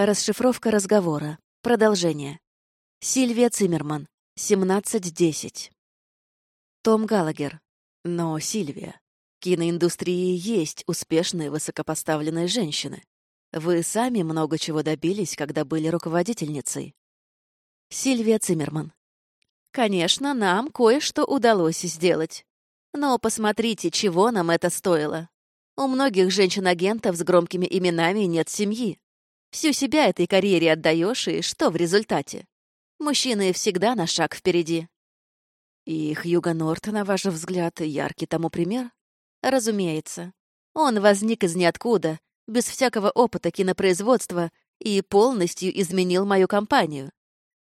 Расшифровка разговора. Продолжение. Сильвия Циммерман. 17.10. Том Галагер. Но, Сильвия, в киноиндустрии есть успешные высокопоставленные женщины. Вы сами много чего добились, когда были руководительницей. Сильвия Циммерман. Конечно, нам кое-что удалось сделать. Но посмотрите, чего нам это стоило. У многих женщин-агентов с громкими именами нет семьи. Всю себя этой карьере отдаешь, и что в результате? Мужчины всегда на шаг впереди. И Хьюго Норт, на ваш взгляд, яркий тому пример? Разумеется. Он возник из ниоткуда, без всякого опыта кинопроизводства, и полностью изменил мою компанию.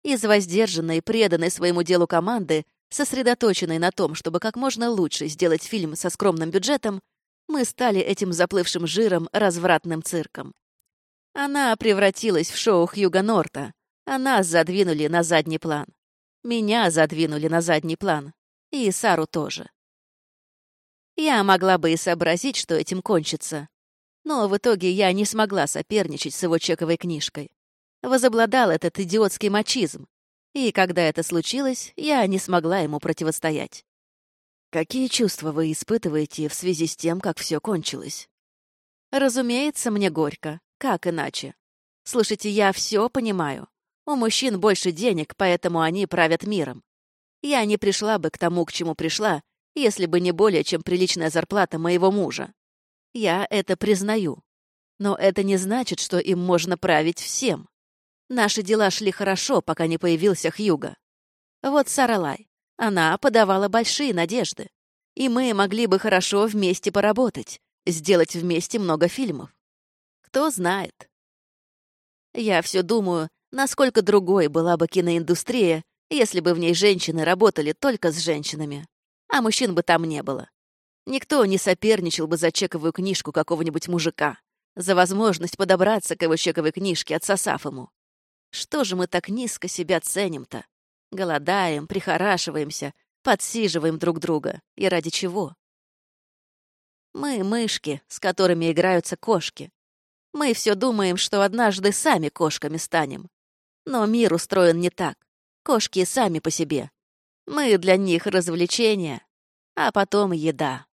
Из воздержанной, преданной своему делу команды, сосредоточенной на том, чтобы как можно лучше сделать фильм со скромным бюджетом, мы стали этим заплывшим жиром развратным цирком. Она превратилась в шоу Хьюга Норта, а нас задвинули на задний план. Меня задвинули на задний план. И Сару тоже. Я могла бы и сообразить, что этим кончится. Но в итоге я не смогла соперничать с его чековой книжкой. Возобладал этот идиотский мачизм. И когда это случилось, я не смогла ему противостоять. Какие чувства вы испытываете в связи с тем, как все кончилось? Разумеется, мне горько. Как иначе? Слушайте, я все понимаю. У мужчин больше денег, поэтому они правят миром. Я не пришла бы к тому, к чему пришла, если бы не более чем приличная зарплата моего мужа. Я это признаю. Но это не значит, что им можно править всем. Наши дела шли хорошо, пока не появился Хьюга. Вот Саралай. Она подавала большие надежды. И мы могли бы хорошо вместе поработать, сделать вместе много фильмов. Кто знает. Я все думаю, насколько другой была бы киноиндустрия, если бы в ней женщины работали только с женщинами, а мужчин бы там не было. Никто не соперничал бы за чековую книжку какого-нибудь мужика, за возможность подобраться к его чековой книжке, отсосав ему. Что же мы так низко себя ценим-то? Голодаем, прихорашиваемся, подсиживаем друг друга. И ради чего? Мы — мышки, с которыми играются кошки. Мы все думаем, что однажды сами кошками станем. Но мир устроен не так. Кошки сами по себе. Мы для них развлечения, а потом еда.